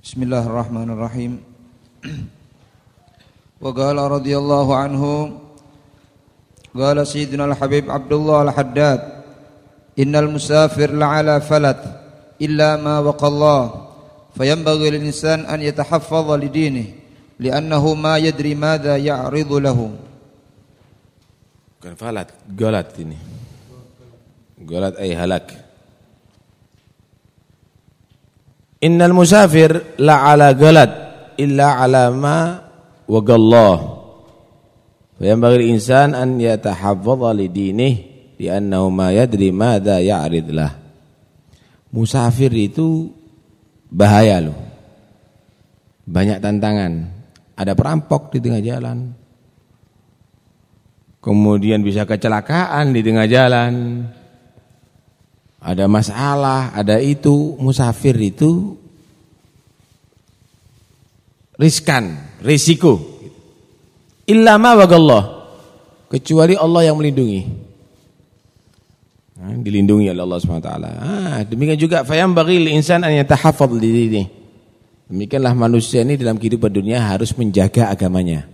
Bismillahirrahmanirrahim. Wa qala radhiyallahu anhu qala sayyidina al-habib Abdullah al-Haddad innal musafir la'ala falat illa ma waqallah fayanbaghi lil-insan an yatahaffadha li dinihi li'annahu ma yadri madza ya'ridu lahu. Kan falat, galat ini. Galat ay eh, halak. Innal musafir la ala golat illa ala ma wagallah. Fayanbaghi insan an yatahaffadha li dinih li'annahu ma yadri madza ya'rid lah. Musafir itu bahaya loh. Banyak tantangan. Ada perampok di tengah jalan kemudian bisa kecelakaan di tengah jalan, ada masalah, ada itu, musafir itu riskan, risiko. Illa ma wagallah, kecuali Allah yang melindungi. Nah, dilindungi oleh Allah SWT. Ah, demikian juga fayam bagi insan an yatahaffadz li dini. Demikianlah manusia ini dalam kehidupan dunia harus menjaga agamanya.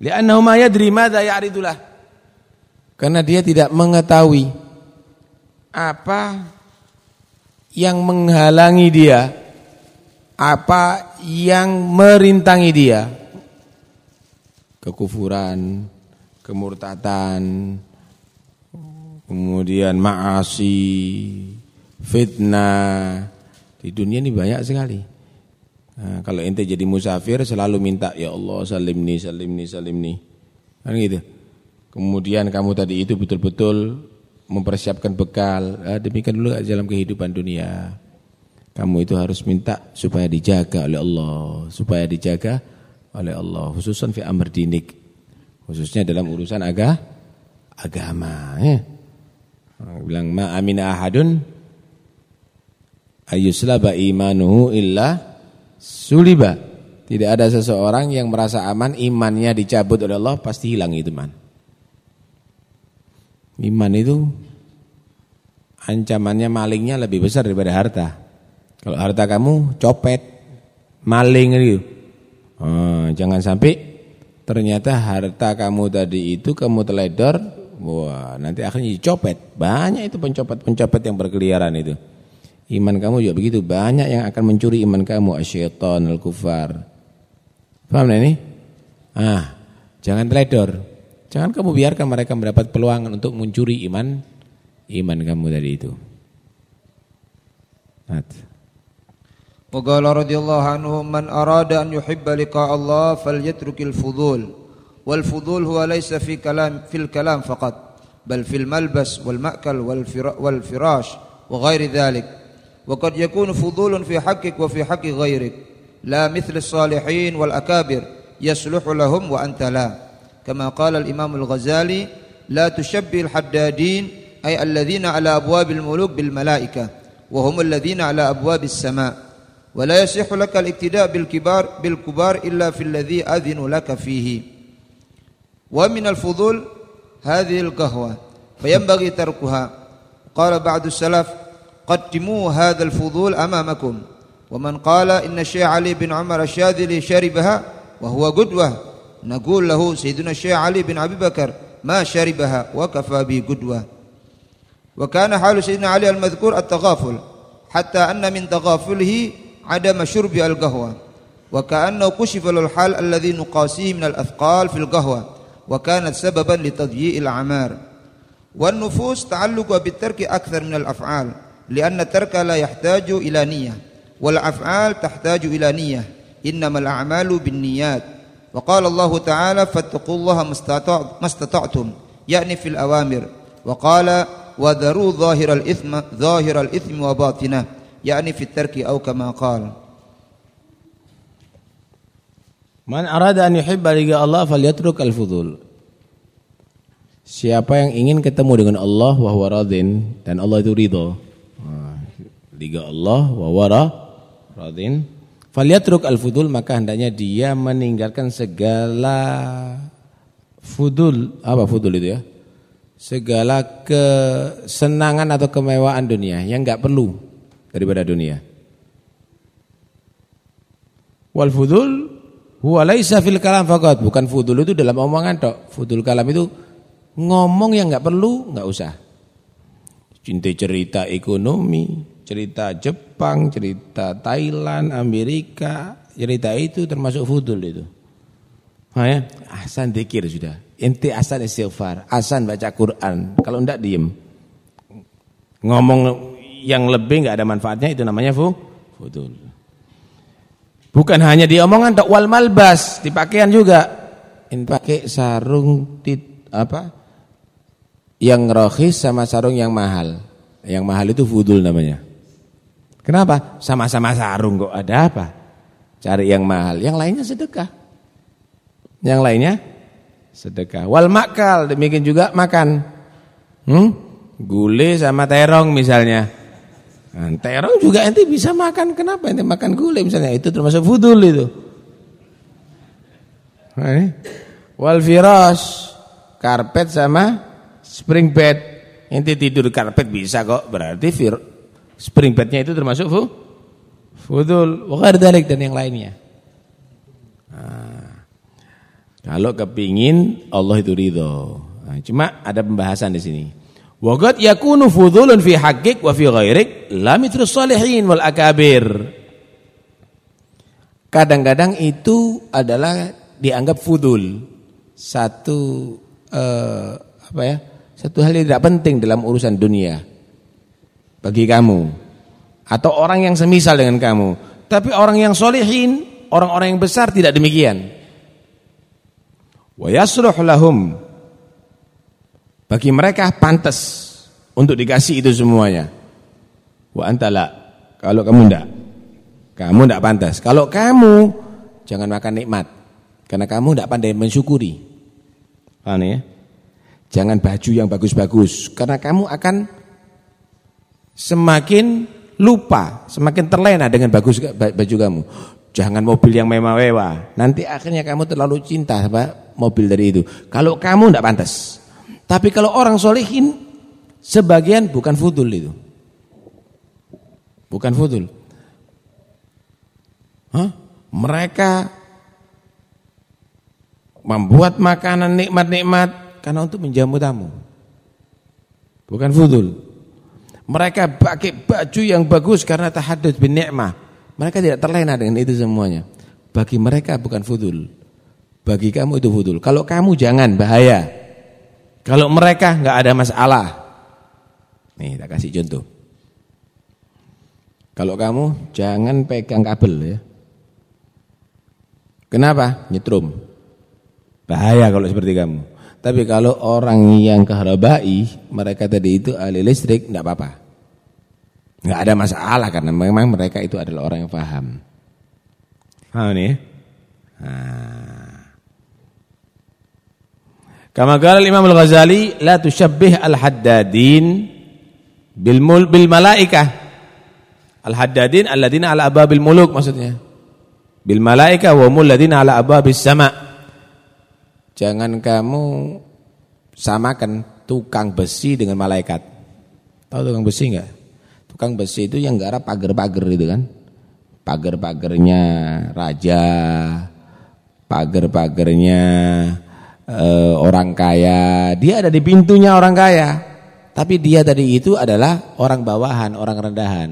Li'annahu ma yadri madza ya'ridulah. Karena dia tidak mengetahui apa yang menghalangi dia, apa yang merintangi dia. Kekufuran, kemurtatan, kemudian maasi, fitnah. Di dunia ini banyak sekali. Nah, kalau ente jadi musafir selalu minta ya Allah salimni salimni salimni. Kan gitu. Kemudian kamu tadi itu betul-betul mempersiapkan bekal. Ah, demikian dulu dalam kehidupan dunia. Kamu itu harus minta supaya dijaga oleh Allah, supaya dijaga oleh Allah, khususnya fi amr dinik. Khususnya dalam urusan aga, agama, ya. Bilang ma amina ahadun ayyuslaba imanuhu illa Suliba. Tidak ada seseorang yang merasa aman imannya dicabut oleh Allah pasti hilang itu man. Iman itu ancamannya malingnya lebih besar daripada harta. Kalau harta kamu copet, maling itu. Oh, jangan sampai ternyata harta kamu tadi itu kamu teledor, wah nanti akhirnya dicopet. Banyak itu pencopet-pencopet yang berkeliaran itu. Iman kamu juga begitu banyak yang akan mencuri iman kamu asyaiton al-kufar. Paham ini? Ah, jangan teledor. Jangan kamu biarkan mereka mendapat peluang untuk mencuri iman iman kamu tadi itu. وقال رضي الله عنه من أراد أن يحب لقاء الله فليترك الفضول والفضول هو ليس في كلام في الكلام فقط بل في الملبس والمأكل والفراش وغير ذلك. وقد يكون فضول في حقك وفي حق غيرك. لا مثل الصالحين والأكابر يصلح لهم وأنت لا. كما قال الإمام الغزالي لا تشبه الحدادين أي الذين على أبواب الملوك بالملائكة وهم الذين على أبواب السماء. ولا يصح لك الاقتداء بالكبار بالكبار إلا في الذي أذن لك فيه. ومن الفضول هذه القهوة فينبغي تركها. قال بعض السلف قدموا هذا الفضول أمامكم. ومن قال إن الشيخ علي بن عمر الشاذلي شربها وهو قدوة نقول له سيدنا الشيخ علي بن أبي بكر ما شربها وكفى به قدوة. وكان حال سيدنا علي المذكور التغافل حتى أن من تغافله عدم شرب القهوة. وكأنه كشف له الحال الذي نقاسيه من الأثقال في القهوة وكانت سببا لتضييع الأعمار. والنفوس تعلق بالترك أكثر من الأفعال لأن الترك لا يحتاج إلى نية والأفعال تحتاج إلى نية. إنما الأعمال بالنيات. وقال الله تعالى فاتقوا الله ما استطعتم. يعني في الأوامر. وقال وذروا ظاهر الإثم ظاهر الإثم وباطنه. yakni fi tarki au kama qal Man arada an yuhibba liga Allah falyatruk al-fudul. Siapa yang ingin ketemu dengan Allah wa huwa radin dan Allah itu ridho. Ah, liga Allah wa huwa radin falyatruk al-fudul maka hendaknya dia meninggalkan segala fudul apa fudul itu ya? Segala kesenangan atau kemewaan dunia yang enggak perlu daripada dunia Wal fudul huwa laisa fil kalam faqat. Bukan fudul itu dalam omongan tok. Fudul kalam itu ngomong yang enggak perlu, enggak usah. Cinta cerita ekonomi, cerita Jepang, cerita Thailand, Amerika, cerita itu termasuk fudul itu. Ha ya, asan dikir sudah. Inti asan istighfar, asan baca Quran. Kalau enggak diem. Ngomong yang lebih enggak ada manfaatnya itu namanya fu, fudul. Bukan hanya di omongan tak wal malbas, di pakaian juga. Ini pakai sarung tit, apa? Yang rohis sama sarung yang mahal. Yang mahal itu fudul namanya. Kenapa? Sama-sama sarung kok ada apa? Cari yang mahal, yang lainnya sedekah. Yang lainnya sedekah. Wal makal demikian juga makan. Hmm? Gule sama terong misalnya. Nah, terong juga ente bisa makan. Kenapa ente makan gule misalnya? Itu termasuk fudul itu. Nah, Wal firas karpet sama spring bed. Ente tidur karpet bisa kok. Berarti fir, spring bednya itu termasuk fu, fudul. Wa dan yang lainnya. Nah. Kalau kepingin Allah itu ridho. Cuma ada pembahasan di sini. Wagat yakunu fudulun fi haqqik wa fi ghairik la mithlu salihin wal akabir. Kadang-kadang itu adalah dianggap fudul. Satu eh, apa ya? Satu hal yang tidak penting dalam urusan dunia bagi kamu atau orang yang semisal dengan kamu. Tapi orang yang solihin, orang-orang yang besar tidak demikian wa yasluh lahum bagi mereka pantas untuk dikasih itu semuanya. Wa antala kalau kamu enggak kamu enggak pantas. Kalau kamu jangan makan nikmat. Karena kamu enggak pandai mensyukuri. Paham ya? Jangan baju yang bagus-bagus. Karena kamu akan semakin lupa semakin terlena dengan bagus baju kamu. Jangan mobil yang mewah-mewah. Nanti akhirnya kamu terlalu cinta apa mobil dari itu. Kalau kamu tidak pantas. Tapi kalau orang solehin, sebagian bukan fudul itu. Bukan fudul. Hah? Mereka membuat makanan nikmat-nikmat karena untuk menjamu tamu. Bukan fudul. Mereka pakai baju yang bagus karena tahadud bin ni'mah. Mereka tidak terlena dengan itu semuanya. Bagi mereka bukan fudul. Bagi kamu itu fudul. Kalau kamu jangan bahaya. Kalau mereka nggak ada masalah. Nih, tak kasih contoh. Kalau kamu jangan pegang kabel ya. Kenapa? Nyetrum. Bahaya kalau seperti kamu. Tapi kalau orang yang keharabai, mereka tadi itu ahli listrik, enggak apa-apa. Enggak ada masalah karena memang mereka itu adalah orang yang paham. Paham nih? Nah. Kama qala Imam Al-Ghazali la tusyabbih al-haddadin bil mul bil malaikah. Al-haddadin alladziina ala ababil muluk maksudnya. Bil malaikah wa mul ladzina ala ababis sama. Jangan kamu samakan tukang besi dengan malaikat. Tahu tukang besi enggak? Tukang besi itu yang garap pagar-pagar itu kan. Pagar-pagarnya raja, pagar-pagarnya uh, orang kaya, dia ada di pintunya orang kaya. Tapi dia tadi itu adalah orang bawahan, orang rendahan.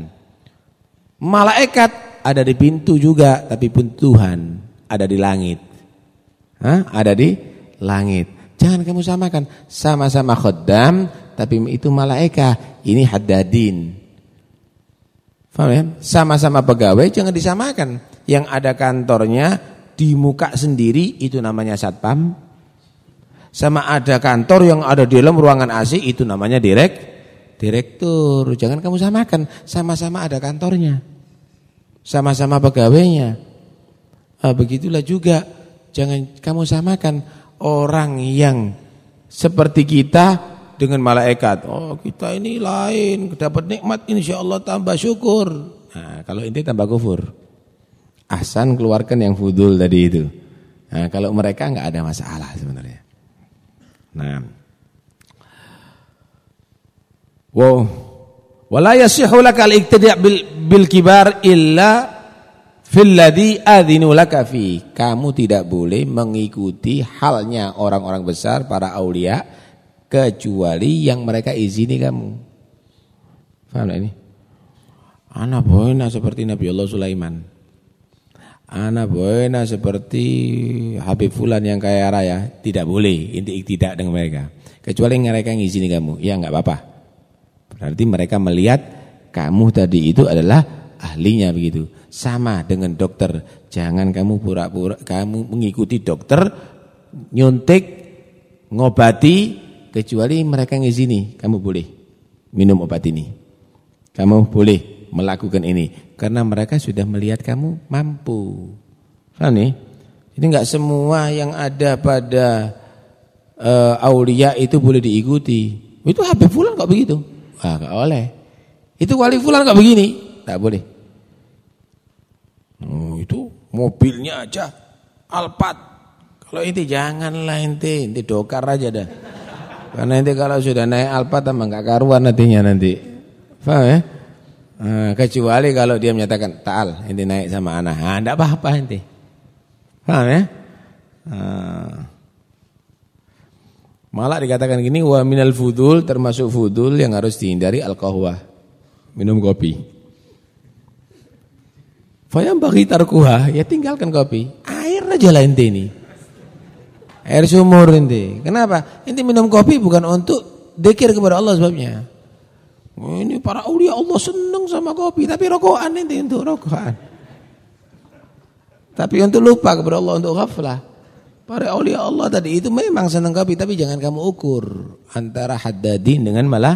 Malaikat ada di pintu juga, tapi pun Tuhan ada di langit. Hah? Ada di langit. Jangan kamu samakan, sama-sama khodam, tapi itu malaikat, ini haddadin. Faham ya? Sama-sama pegawai jangan disamakan. Yang ada kantornya di muka sendiri itu namanya satpam, sama ada kantor yang ada di dalam ruangan AC itu namanya direk direktur. Jangan kamu samakan, sama-sama ada kantornya. Sama-sama pegawainya. Ah, begitulah juga jangan kamu samakan orang yang seperti kita dengan malaikat. Oh, kita ini lain, dapat nikmat insya Allah tambah syukur. Nah, kalau ini tambah kufur. Ahsan keluarkan yang fudul tadi itu. Nah, kalau mereka enggak ada masalah sebenarnya. Nah. Wow. Wala yasihu laka al-iqtida' bil, kibar illa Filladhi adzinu laka fi. Kamu tidak boleh mengikuti halnya orang-orang besar para aulia kecuali yang mereka izini kamu. Faham ini? Anak boina seperti Nabi Allah Sulaiman. Anak boina seperti Habib Fulan yang kaya raya. Tidak boleh, inti tidak dengan mereka. Kecuali mereka yang izini kamu. Ya enggak apa-apa. Berarti mereka melihat kamu tadi itu adalah ahlinya begitu. Sama dengan dokter. Jangan kamu pura-pura kamu mengikuti dokter nyuntik ngobati kecuali mereka yang izini. Kamu boleh minum obat ini. Kamu boleh melakukan ini karena mereka sudah melihat kamu mampu. Paham nih? Jadi enggak semua yang ada pada uh, aulia itu boleh diikuti. Itu Habib fulan kok begitu? Ah, enggak boleh. Itu wali fulan kok begini? Tak boleh. Oh, itu mobilnya aja Alphard. Kalau inti janganlah inti, inti dokar aja dah. Karena inti kalau sudah naik Alphard emang enggak karuan nantinya nanti. Paham ya? Nah, kecuali kalau dia menyatakan ta'al, inti naik sama anak. Nah, enggak apa-apa inti. Paham ya? Nah. Malah dikatakan gini wa minal fudul termasuk fudul yang harus dihindari al-qahwah. Minum kopi. Fayam bagi tarkuha, ya tinggalkan kopi. Air aja lah inti ini. Air sumur inti. Kenapa? Inti minum kopi bukan untuk dekir kepada Allah sebabnya. Oh, ini para aulia Allah senang sama kopi, tapi rokokan ini untuk rokokan. Tapi untuk lupa kepada Allah untuk ghaflah. Para aulia Allah tadi itu memang senang kopi, tapi jangan kamu ukur antara haddadin dengan malah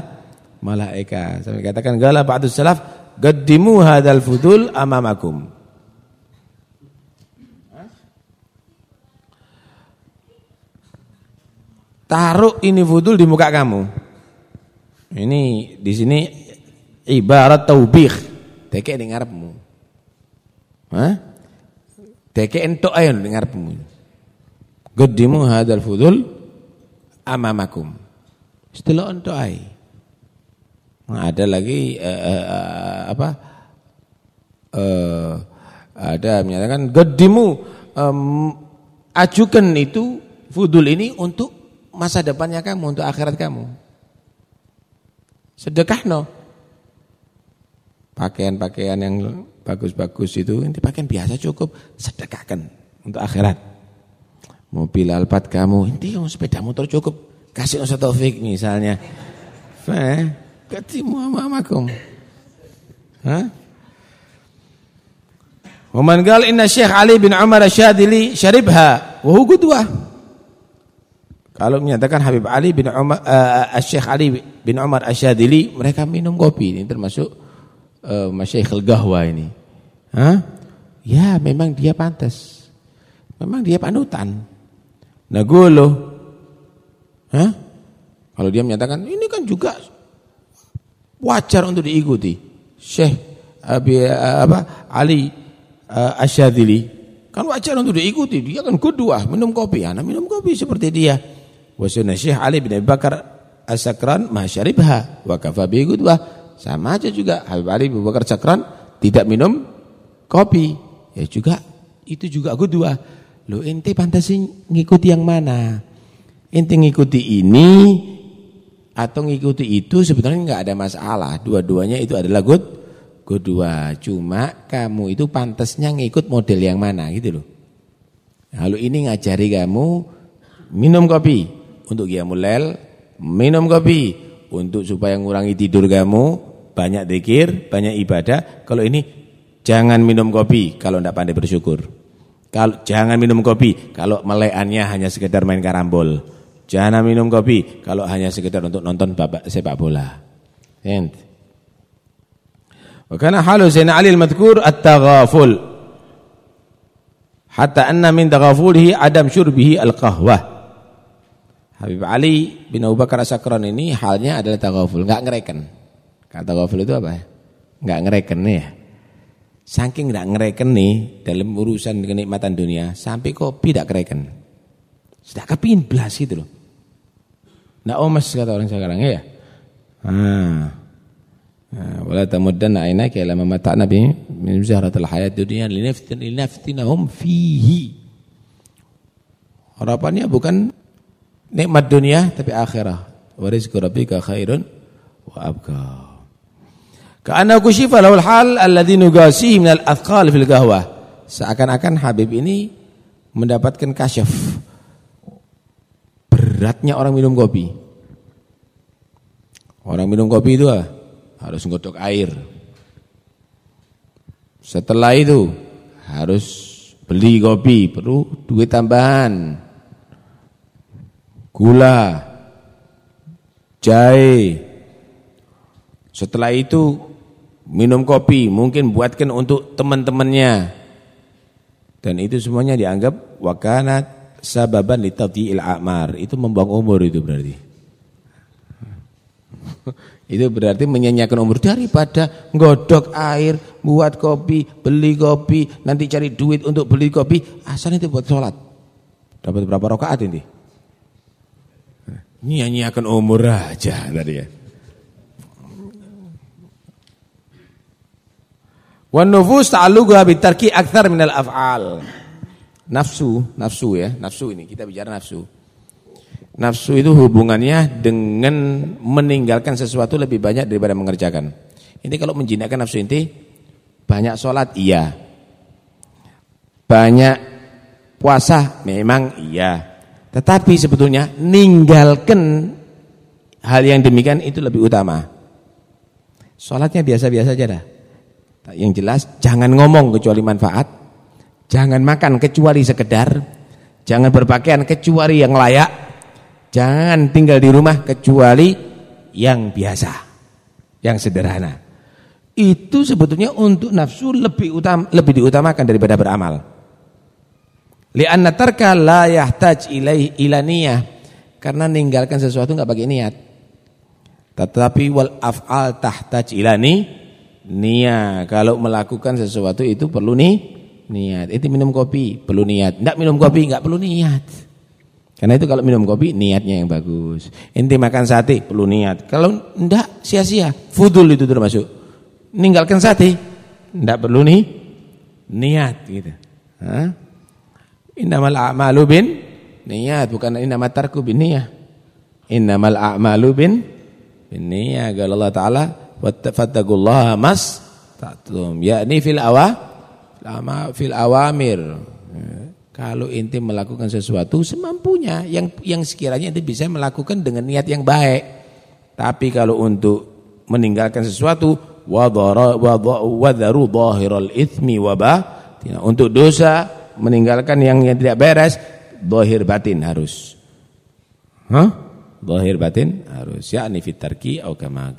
malaika. Saya katakan gala ba'dus salaf gaddimu hadal fudul amamakum. Taruh ini fudul di muka kamu. Ini di sini ibarat taubih. Teke di ngarepmu. Hah? Teke entok ayo di ngarepmu. Gedimu hadal fudul amamakum. Setelah entok ay. Nah, ada lagi uh, uh, apa? Uh, ada menyatakan gedimu um, ajukan itu fudul ini untuk masa depannya kamu, untuk akhirat kamu. Sedekah no. Pakaian-pakaian yang bagus-bagus itu nanti pakaian biasa cukup sedekahkan untuk akhirat. Mobil Alphard kamu, inti yang sepeda motor cukup kasih Ustaz Taufik misalnya. Eh, ketemu mamakum. Hah? Waman gal inna Syekh Ali bin Umar Asyadili syaribha wa huwa kalau menyatakan Habib Ali bin Umar uh, Syekh Ali bin Umar Asyadili mereka minum kopi ini termasuk uh, Masyaikh Gahwa ini. Hah? Ya, memang dia pantas. Memang dia panutan. Nah. Hah? Kalau dia menyatakan ini kan juga wajar untuk diikuti. Syekh Abi uh, apa Ali uh, Asyadili kan wajar untuk diikuti. Dia kan kedua minum kopi. Anak minum kopi seperti dia. Wa sunnah Syekh Ali bin Abi Bakar As-Sakran ma syaribha wa kafa bi Sama aja juga Habib Ali bin Bakar Sakran tidak minum kopi. Ya juga itu juga gudwa. Lo ente pantasin ngikuti yang mana? Ente ngikuti ini atau ngikuti itu sebetulnya enggak ada masalah. Dua-duanya itu adalah good kedua. Cuma kamu itu pantasnya ngikut model yang mana gitu loh. Lalu ini ngajari kamu minum kopi untuk qiyamul lail, minum kopi untuk supaya mengurangi tidur kamu, banyak zikir, banyak ibadah. Kalau ini jangan minum kopi kalau tidak pandai bersyukur. Kalau jangan minum kopi kalau meleannya hanya sekedar main karambol. Jangan minum kopi kalau hanya sekedar untuk nonton sepak bola. Ent. Wa kana halu Zain Ali al-madhkur at-taghaful. Hatta anna min taghafulihi adam syurbihi al-qahwah. Habib Ali bin Abu Bakar Asakron ini halnya adalah taghaful, enggak ngereken. Kata taghaful itu apa? Enggak ngereken ya. Saking enggak ngereken nih dalam urusan kenikmatan dunia, sampai kopi tidak ngereken. Sudah kepingin belas itu loh. Nah omas kata orang sekarang ya. Ah. wala tamuddanna aynaka ila ma mata'na bi min zahratil hayat dunya linaftinahum fihi harapannya bukan nikmat dunia tapi akhirat wa rizqu rabbika khairun wa abqa ka'anna kushifa lahul hal alladhi nugasihi min al-athqal fil qahwah seakan-akan Habib ini mendapatkan kasyaf beratnya orang minum kopi orang minum kopi itu apa? harus nggodok air. Setelah itu harus beli kopi, perlu duit tambahan. Gula, jahe. Setelah itu minum kopi, mungkin buatkan untuk teman-temannya. Dan itu semuanya dianggap wakanat sababan litadhi'il a'mar. Itu membuang umur itu berarti. Itu berarti menyanyikan umur daripada ngodok air, buat kopi, beli kopi, nanti cari duit untuk beli kopi, asal itu buat sholat. Dapat berapa rakaat ini? Nyanyikan umur aja tadi ya. Wan nufus ta'alluqa bitarki akthar minal af'al. Nafsu, nafsu ya, nafsu ini kita bicara nafsu. Nafsu itu hubungannya dengan meninggalkan sesuatu lebih banyak daripada mengerjakan. Ini kalau menjinakkan nafsu inti, banyak sholat iya. Banyak puasa memang iya. Tetapi sebetulnya ninggalkan hal yang demikian itu lebih utama. Sholatnya biasa-biasa aja dah. Yang jelas jangan ngomong kecuali manfaat. Jangan makan kecuali sekedar. Jangan berpakaian kecuali yang layak Jangan tinggal di rumah kecuali yang biasa, yang sederhana. Itu sebetulnya untuk nafsu lebih utama, lebih diutamakan daripada beramal. Li'anna tarka la yahtaj ilaihi ila niyah. Karena ninggalkan sesuatu enggak pakai niat. Tetapi wal af'al tahtaj ila ni niat. Kalau melakukan sesuatu itu perlu nih niat. Itu minum kopi perlu niat. Enggak minum kopi enggak perlu niat. Karena itu kalau minum kopi niatnya yang bagus. Inti makan sate perlu niat. Kalau enggak sia-sia. Fudul itu termasuk. Ninggalkan sate enggak perlu nih niat gitu. Hah? Innamal a'malu bin niat bukan innamat tarku bin niyah. Innamal a'malu bin bin niyah. Kalau Allah Taala fattaqullaha mas ta'tum. Yakni fil awa fil awamir. Kalau inti melakukan sesuatu semampunya yang yang sekiranya inti bisa melakukan dengan niat yang baik. Tapi kalau untuk meninggalkan sesuatu wadharu dhahiral itsmi wa untuk dosa meninggalkan yang, yang tidak beres zahir batin harus. Hah? Zahir batin harus yakni fitarki au kama